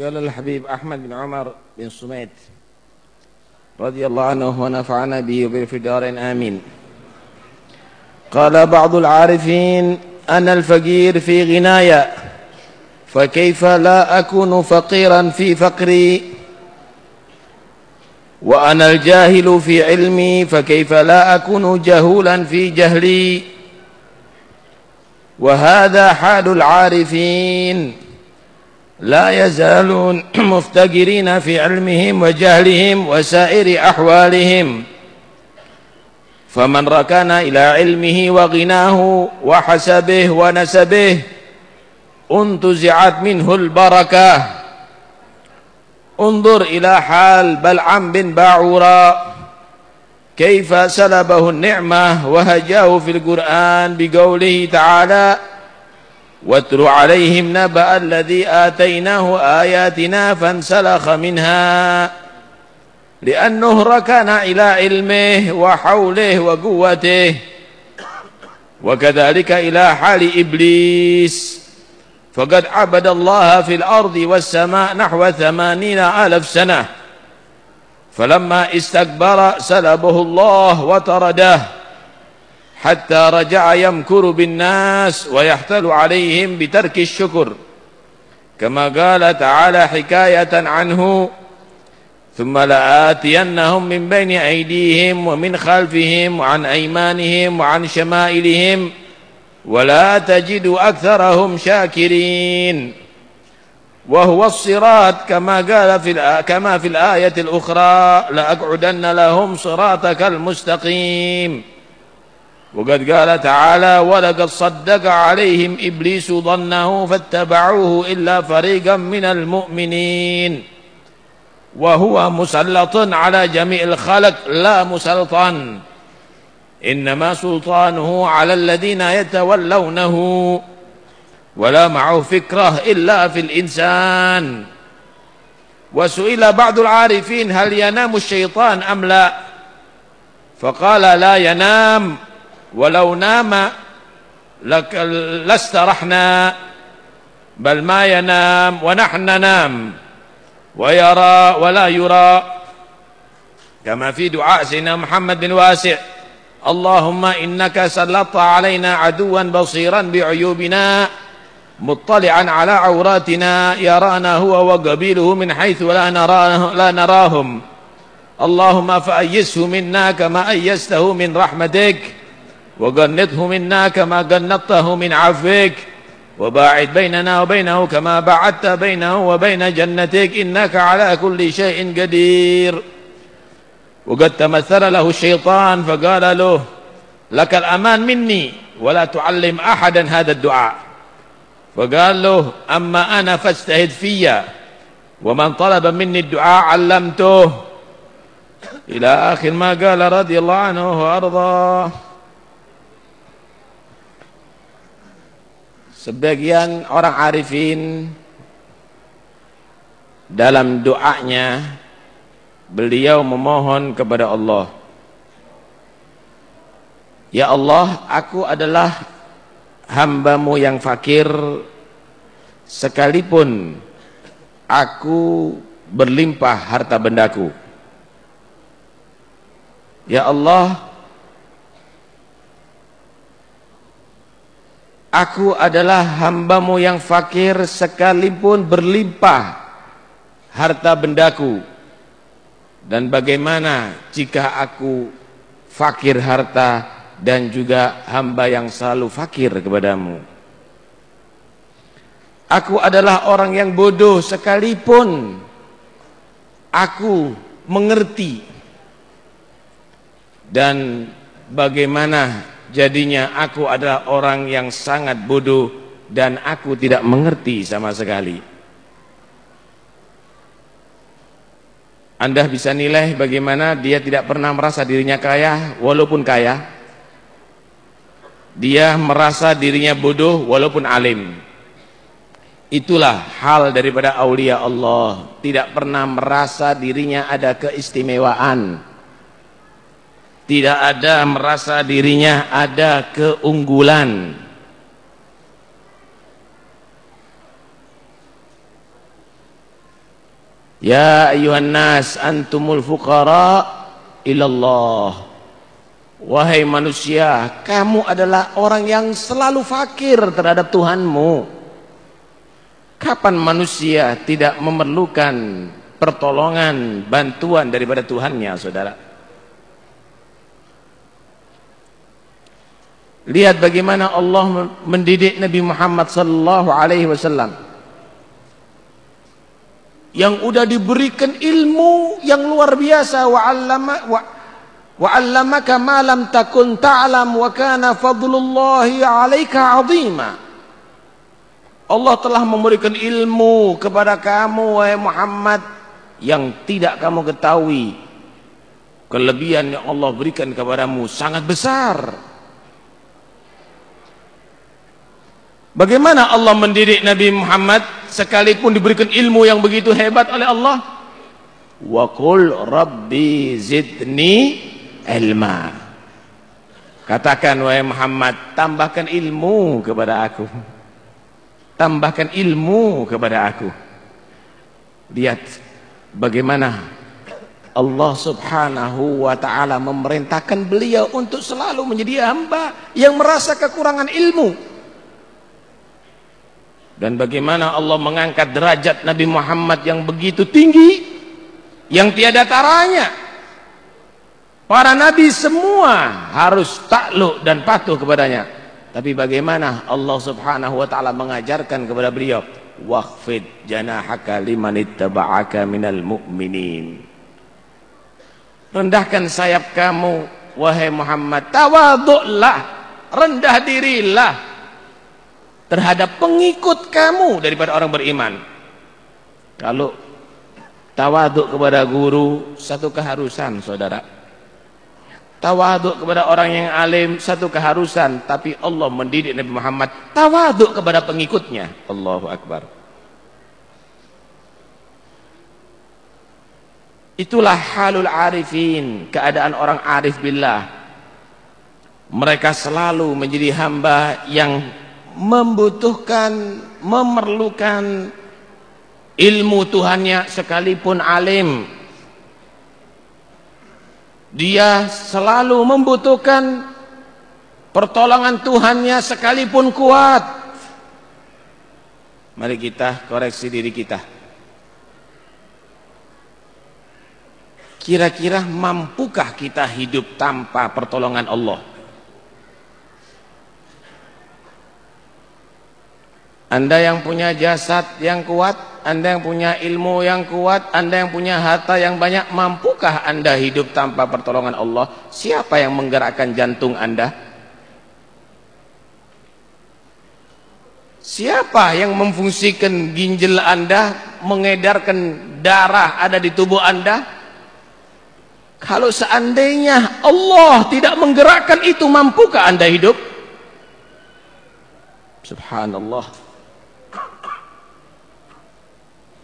قال الحبيب أحمد بن عمر بن صميت رضي الله عنه ونفعنا به وبه دارين آمين. قال بعض العارفين أنا الفقير في غنايا فكيف لا أكون فقيرا في فقري؟ وأنا الجاهل في علمي فكيف لا أكون جهولا في جهلي؟ وهذا حال العارفين. لا يزالون مفتقرين في علمهم وجهلهم وسائر أحوالهم. فمن ركن إلى علمه وغناه وحسبه ونسبه انتزعت منه البركة. انظر إلى حال بلعم بن باعورا كيف سلبه النعمة وهجاه في القرآن بقوله تعالى واتل عليهم نبأ الذي آتيناه آياتنا فانسلخ منها لأنه ركن إلى علمه وحوله وقوته وكذلك إلى حال إبليس. فقد عبد الله في الأرض والسماء نحو ثمانين ألف سنة فلما استكبر سلبه الله وطرده. حتى رجع يمكر بالناس ويحتل عليهم بترك الشكر. كما قال تعالى حكاية عنه ثم لآتينهم من بين أيديهم ومن خلفهم وعن أيمانهم وعن شمائلهم ولا تجد أكثرهم شاكرين. وهو الصراط كما قال في كما في الآية الأخرى لأقعدن لهم صراطك المستقيم. وقد قال تعالى ولقد صدق عليهم إبليس ظنه فاتبعوه إلا فريقا من المؤمنين. وهو مسلط على جميع الخلق لا مسلطا إنما سلطانه على الذين يتولونه ولا معه فكرة إلا في الإنسان. وسئل بعض العارفين هل ينام الشيطان أم لا فقال لا ينام. ولو نام لاسترحنا بل ما ينام ونحن ننام ويرى ولا يرى. كما في دعاء سيدنا محمد بن واسع اللهم إنك سلطت علينا عدوا بصيرا بعيوبنا مطلعا على عوراتنا يرانا هو وقبيله من حيث لا, نراه لا نراهم. اللهم فأيسه منا كما أيسته من رحمتك. وقنطه منا كما قنطته من عفوك وباعد بيننا وبينه كما بعدت بينه وبين جنتك إنك على كل شيء قدير. وقد تمثل له الشيطان فقال له لك الأمان مني ولا تعلم أحدا هذا الدعاء. فقال له أما أنا فاجتهد فيا ومن طلب مني الدعاء علمته. إلى آخر ما قال رضي الله عنه وأرضاه. Sebagian orang arifin dalam doanya beliau memohon kepada Allah Ya Allah aku adalah hambamu yang fakir. Sekalipun aku berlimpah harta bendaku. Ya Allah Aku adalah hambamu yang fakir sekalipun berlimpah harta bendaku. Dan bagaimana jika aku fakir harta dan juga hamba yang selalu fakir kepadamu. Aku adalah orang yang bodoh sekalipun aku mengerti. Dan bagaimana Jadinya aku adalah orang yang sangat bodoh dan aku tidak mengerti sama sekali. Anda bisa nilai bagaimana dia tidak pernah merasa dirinya kaya walaupun kaya. Dia merasa dirinya bodoh walaupun alim. Itulah hal daripada aulia Allah. Tidak pernah merasa dirinya ada keistimewaan tidak ada merasa dirinya ada keunggulan Ya ayuhan nas antumul fuqara ilallah. Wahai manusia, kamu adalah orang yang selalu fakir terhadap Tuhanmu. Kapan manusia tidak memerlukan pertolongan, bantuan daripada Tuhannya, saudara? Lihat bagaimana Allah mendidik Nabi Muhammad sallallahu alaihi wasallam. Yang udah diberikan ilmu yang luar biasa wa 'allama wa wa 'allamaka ma lam takun ta'lam wa kana fadlullahi 'alaika 'azima. Allah telah memberikan ilmu kepada kamu wahai Muhammad yang tidak kamu ketahui. Kelebihan yang Allah berikan kepadamu sangat besar Bagaimana Allah mendidik Nabi Muhammad sekalipun diberikan ilmu yang begitu hebat oleh Allah? Wa qul rabbi zidni ilma. Katakan wahai Muhammad, tambahkan ilmu kepada aku. Tambahkan ilmu kepada aku. Lihat bagaimana Allah Subhanahu wa taala memerintahkan beliau untuk selalu menjadi hamba yang merasa kekurangan ilmu dan bagaimana Allah mengangkat derajat Nabi Muhammad yang begitu tinggi yang tiada taranya. Para nabi semua harus takluk dan patuh kepadanya. Tapi bagaimana Allah subhanahu wa ta'ala mengajarkan kepada beliau? Waqfid janahaka liman ittaba'aka minal mu'minin. Rendahkan sayap kamu wahai Muhammad. Tawaduklah rendah dirilah terhadap pengikut kamu daripada orang beriman. Kalau tawaduk kepada guru satu keharusan, saudara. Tawaduk kepada orang yang alim satu keharusan, tapi Allah mendidik Nabi Muhammad tawaduk kepada pengikutnya. Allahu akbar. Itulah halul arifin, keadaan orang arif billah. Mereka selalu menjadi hamba yang membutuhkan, memerlukan ilmu Tuhannya sekalipun alim. Dia selalu membutuhkan pertolongan Tuhannya sekalipun kuat. Mari kita koreksi diri kita. Kira-kira mampukah kita hidup tanpa pertolongan Allah? Anda yang punya jasad yang kuat, Anda yang punya ilmu yang kuat, Anda yang punya harta yang banyak, mampukah Anda hidup tanpa pertolongan Allah? Siapa yang menggerakkan jantung Anda? Siapa yang memfungsikan ginjal Anda, mengedarkan darah ada di tubuh Anda? Kalau seandainya Allah tidak menggerakkan itu, mampukah Anda hidup? Subhanallah.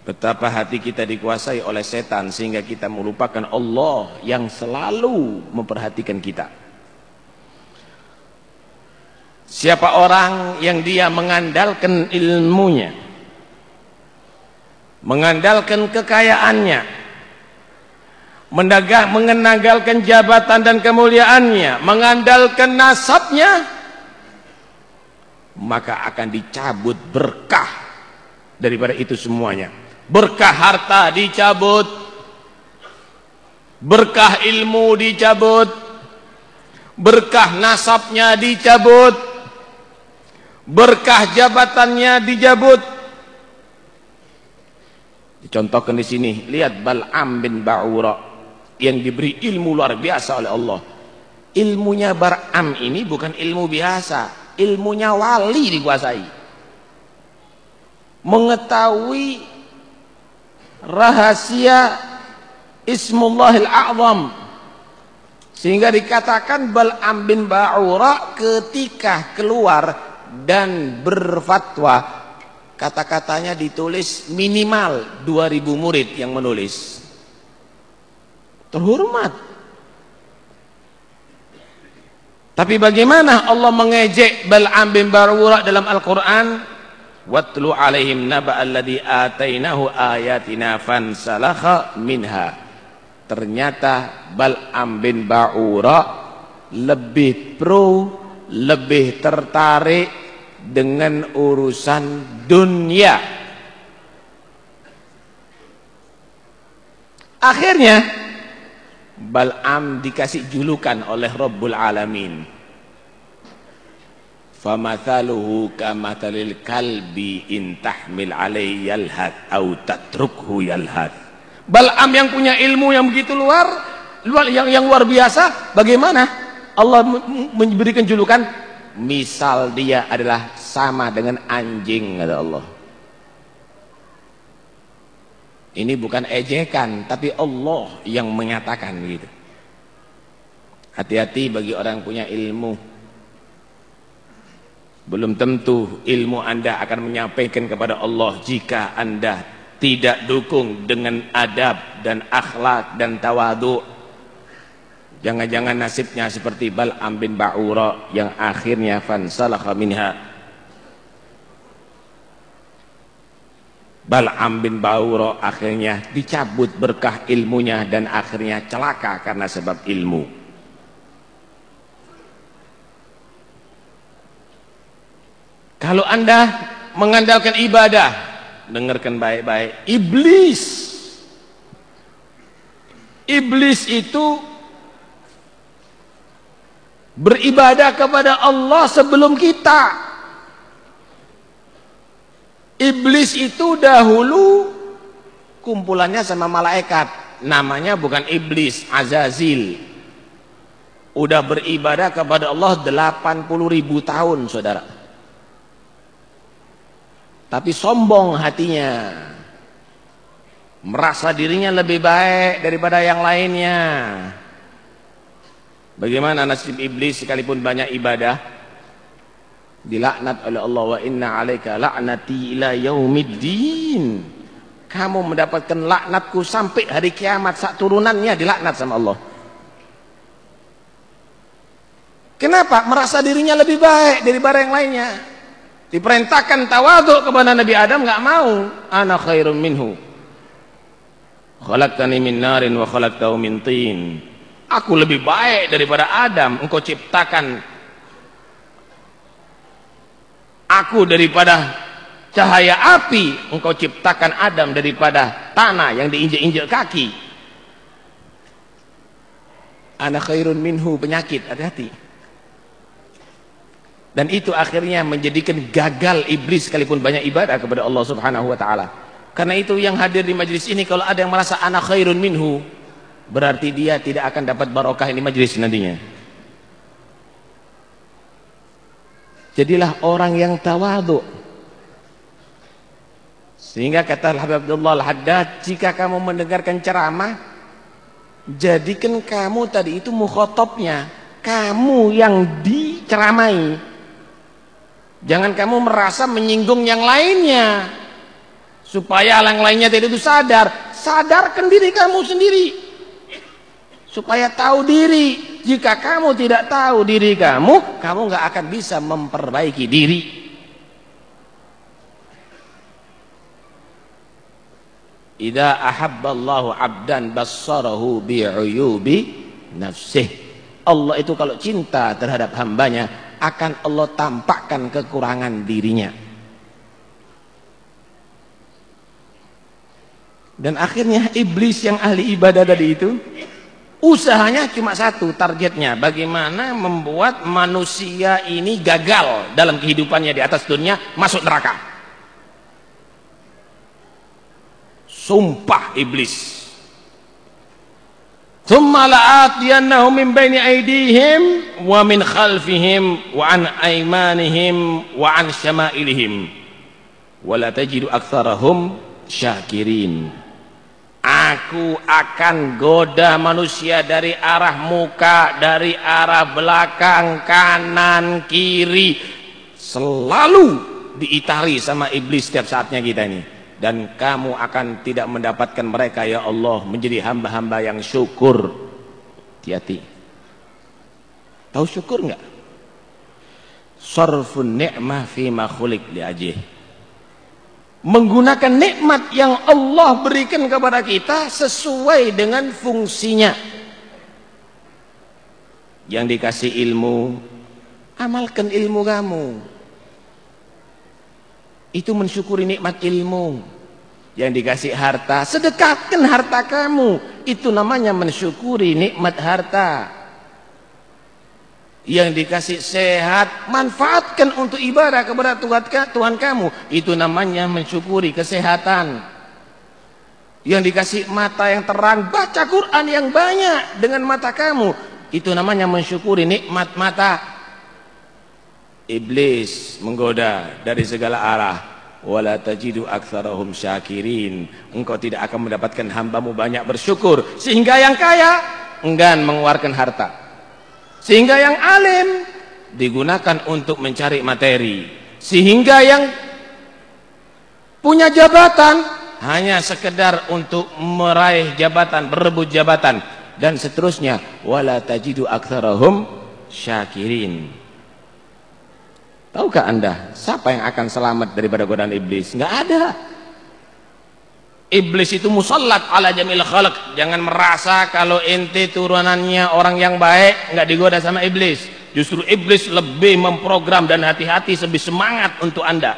Betapa hati kita dikuasai oleh setan sehingga kita melupakan Allah yang selalu memperhatikan kita. Siapa orang yang dia mengandalkan ilmunya, mengandalkan kekayaannya, mendagah, mengenanggalkan jabatan dan kemuliaannya, mengandalkan nasabnya, maka akan dicabut berkah daripada itu semuanya berkah harta dicabut. Berkah ilmu dicabut. Berkah nasabnya dicabut. Berkah jabatannya dicabut dicontohkan di sini lihat Bal'am bin Ba'ura yang diberi ilmu luar biasa oleh Allah. Ilmunya Bal'am ini bukan ilmu biasa ilmunya wali dikuasai. Mengetahui rahasia Ismullahil A'zam. Sehingga dikatakan Bal'am bin Ba'ura ketika keluar dan berfatwa. Kata-katanya ditulis minimal 2000 murid yang menulis. Terhormat. Tapi bagaimana Allah mengejek Bal'am bin Ba'ura dalam Al-Quran watlu alaihim naba alladhi atainahu ayatina fansalakha minha. Ternyata Bal'am bin Ba'ura lebih pro lebih tertarik dengan urusan dunia. Akhirnya Bal'am dikasih julukan oleh Rabbul Alamin famathaluhu kamathalil kalbi in tahmil alaihi yalhad au tatrukhu yalhad. Bal'am yang punya ilmu yang begitu luar yang yang luar biasa bagaimana? Allah memberikan julukan misal dia adalah sama dengan anjing kata Allah. Ini bukan ejekan tapi Allah yang menyatakan gitu. Hati-hati bagi orang punya ilmu belum tentu ilmu anda akan menyampaikan kepada Allah jika anda tidak dukung dengan adab dan akhlak dan tawadu. Jangan-jangan nasibnya seperti Bal'am bin Ba'ura yang akhirnya fansalakha minha. Bal'am bin Ba'ura akhirnya dicabut berkah ilmunya dan akhirnya celaka karena sebab ilmu. Kalau anda mengandalkan ibadah, dengarkan baik-baik. Iblis, iblis itu beribadah kepada Allah sebelum kita. Iblis itu dahulu kumpulannya sama malaikat. Namanya bukan iblis, Azazil. Udah beribadah kepada Allah 80 ribu tahun, saudara tapi sombong hatinya. Merasa dirinya lebih baik daripada yang lainnya. Bagaimana nasib iblis sekalipun banyak ibadah? Dilaknat oleh Allah wa inna alaika la'nati ila yaumiddin. Kamu mendapatkan laknatku sampai hari kiamat. Saat turunannya dilaknat sama Allah. Kenapa? Merasa dirinya lebih baik daripada yang lainnya Diperintahkan tawaduk kepada Nabi Adam nggak mau. Ana khairum minhu. Khalaqtani min narin wa khalaqtahu min tin. Aku lebih baik daripada Adam. Engkau ciptakan aku daripada cahaya api. Engkau ciptakan Adam daripada tanah yang diinjak-injak kaki. Ana khairun minhu penyakit. Hati-hati. Dan itu akhirnya menjadikan gagal iblis sekalipun banyak ibadah kepada Allah Subhanahu wa taala. Karena itu yang hadir di majlis ini kalau ada yang merasa anak khairun minhu, berarti dia tidak akan dapat barokah ini majlis nantinya. Jadilah orang yang tawadhu. Sehingga kata Habib Abdullah Al-Haddad, jika kamu mendengarkan ceramah, jadikan kamu tadi itu mukhotobnya, kamu yang diceramai Jangan kamu merasa menyinggung yang lainnya. Supaya yang lainnya tidak itu sadar. Sadarkan diri kamu sendiri. Supaya tahu diri. Jika kamu tidak tahu diri kamu, kamu nggak akan bisa memperbaiki diri. Idza ahabballahu 'abdan bassarahu bi'uyubi nafsih. Allah itu kalau cinta terhadap hambanya akan Allah tampakkan kekurangan dirinya. Dan akhirnya iblis yang ahli ibadah tadi itu usahanya cuma satu targetnya bagaimana membuat manusia ini gagal dalam kehidupannya di atas dunia masuk neraka. Sumpah iblis an aymanihim wa an syama'ilihim. Wa la tajidu aktsarahum syakirin. Aku akan goda manusia dari arah muka dari arah belakang kanan kiri. Selalu diitari sama iblis setiap saatnya kita ini dan kamu akan tidak mendapatkan mereka ya Allah menjadi hamba-hamba yang syukur hati-hati tahu syukur enggak sarfun ni'mah fi ma khuliq li menggunakan nikmat yang Allah berikan kepada kita sesuai dengan fungsinya. Yang dikasih ilmu, amalkan ilmu kamu. Itu mensyukuri nikmat ilmu. Yang dikasih harta, sedekahkan harta kamu. Itu namanya mensyukuri nikmat harta. Yang dikasih sehat manfaatkan untuk ibadah kepada Tuhan kamu. Itu namanya mensyukuri kesehatan. Yang dikasih mata yang terang baca Quran yang banyak dengan mata kamu. Itu namanya mensyukuri nikmat mata iblis menggoda dari segala arah wala tajidu aktsarahum syakirin engkau tidak akan mendapatkan hambamu banyak bersyukur sehingga yang kaya enggan mengeluarkan harta sehingga yang alim digunakan untuk mencari materi. Sehingga yang punya jabatan hanya sekedar untuk meraih jabatan, berebut jabatan dan seterusnya. Wala tajidu aktsarahum syakirin. Tahukah Anda siapa yang akan selamat daripada godaan iblis? Enggak ada. Iblis itu musallat ala jamil khalq. Jangan merasa kalau ente turunannya orang yang baik nggak digoda sama iblis. Justru iblis lebih memprogram dan hati-hati lebih semangat untuk Anda.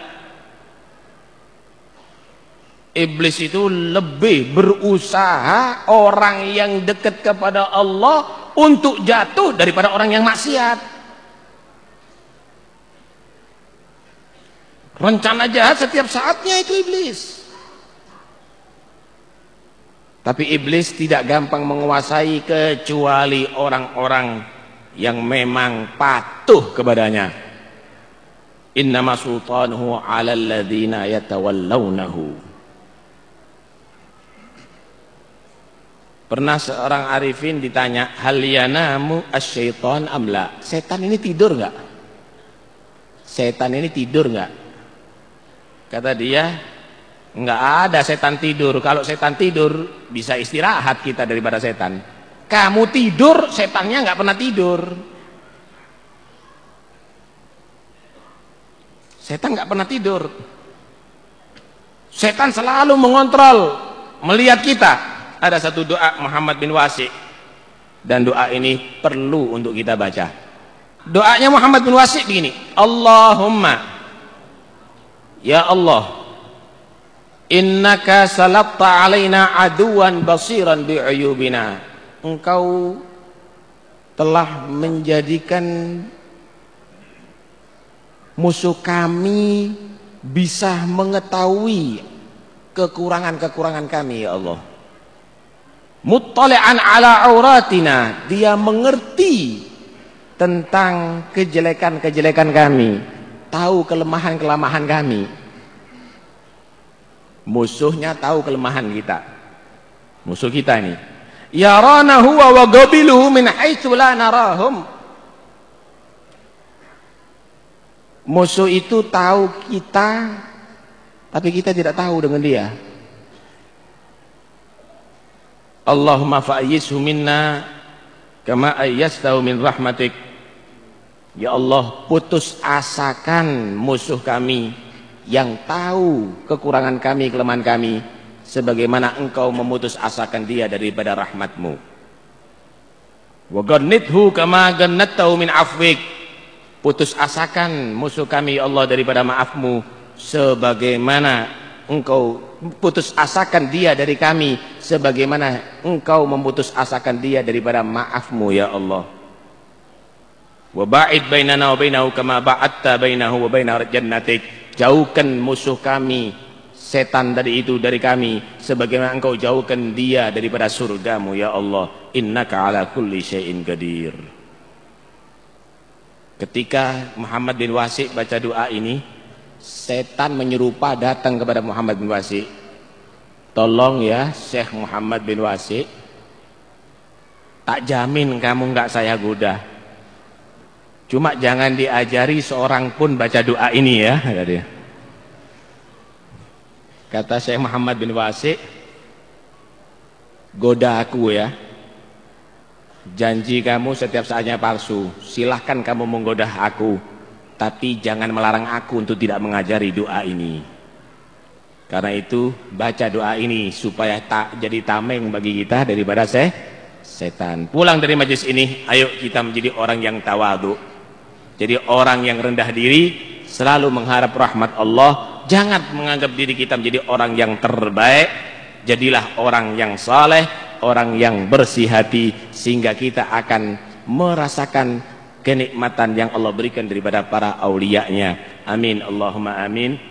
Iblis itu lebih berusaha orang yang dekat kepada Allah untuk jatuh daripada orang yang maksiat. Rencana jahat setiap saatnya itu iblis. Tapi iblis tidak gampang menguasai kecuali orang-orang yang memang patuh kepadanya. Innama sultanuhu 'ala alladziina yatawallawnahu. Pernah seorang arifin ditanya, "Hal yanamu asyaiton amla?" Setan ini tidur enggak? Setan ini tidur enggak? Kata dia, Enggak ada setan tidur. Kalau setan tidur bisa istirahat kita daripada setan. Kamu tidur, setannya enggak pernah tidur. Setan enggak pernah tidur. Setan selalu mengontrol, melihat kita. Ada satu doa Muhammad bin Wasi. Dan doa ini perlu untuk kita baca. Doanya Muhammad bin Wasi begini. Allahumma Ya Allah Innaka salatta alaina aduan basiran bi'uyubina. Engkau telah menjadikan musuh kami bisa mengetahui kekurangan-kekurangan kami ya Allah. Muttali'an ala auratina, dia mengerti tentang kejelekan-kejelekan kami, tahu kelemahan-kelemahan kami. Musuhnya tahu kelemahan kita. Musuh kita ini. Yarana huwa wa gabiluhu min haitsu la narahum. Musuh itu tahu kita tapi kita tidak tahu dengan dia. Allahumma fa'ayyishu minna kama ayyastahu min rahmatik Ya Allah putus asakan musuh kami yang tahu kekurangan kami, kelemahan kami, sebagaimana engkau memutus asakan dia daripada rahmatmu. Wa kama min afwik. Putus asakan musuh kami ya Allah daripada maafmu sebagaimana engkau putus asakan dia dari kami sebagaimana engkau memutus asakan dia daripada maafmu ya Allah. Wa ba'id bainana wa bainahu kama ba'adta bainahu wa baina jannatik jauhkan musuh kami setan dari itu dari kami sebagaimana engkau jauhkan dia daripada surgamu ya Allah. Innaka ala kulli syai'in qadir. Ketika Muhammad bin Wasi baca doa ini setan menyerupa datang kepada Muhammad bin Wasi. Tolong ya Syekh Muhammad bin Wasi tak jamin kamu enggak saya goda Cuma jangan diajari seorang pun baca doa ini ya. Kata Syekh Muhammad bin Wasi, goda aku ya. Janji kamu setiap saatnya palsu. Silahkan kamu menggoda aku. Tapi jangan melarang aku untuk tidak mengajari doa ini. Karena itu baca doa ini supaya tak jadi tameng bagi kita daripada se setan. Pulang dari majlis ini, ayo kita menjadi orang yang tawadu. Jadi orang yang rendah diri, selalu mengharap rahmat Allah. Jangan menganggap diri kita menjadi orang yang terbaik. Jadilah orang yang saleh, orang yang bersih hati sehingga kita akan merasakan kenikmatan yang Allah berikan daripada para aulianya. Amin Allahumma amin.